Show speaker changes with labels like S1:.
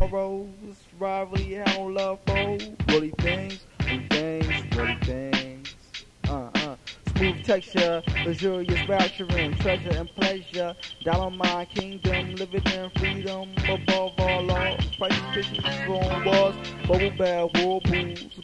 S1: sorrows. Rivalry, don't love for really things, really things, really things. Uh, uh. Smooth texture, luxurious rapturing, treasure and pleasure. Down on my kingdom, living in freedom above all laws. Prices, pictures, strong walls, bubble bath, war whirlpools.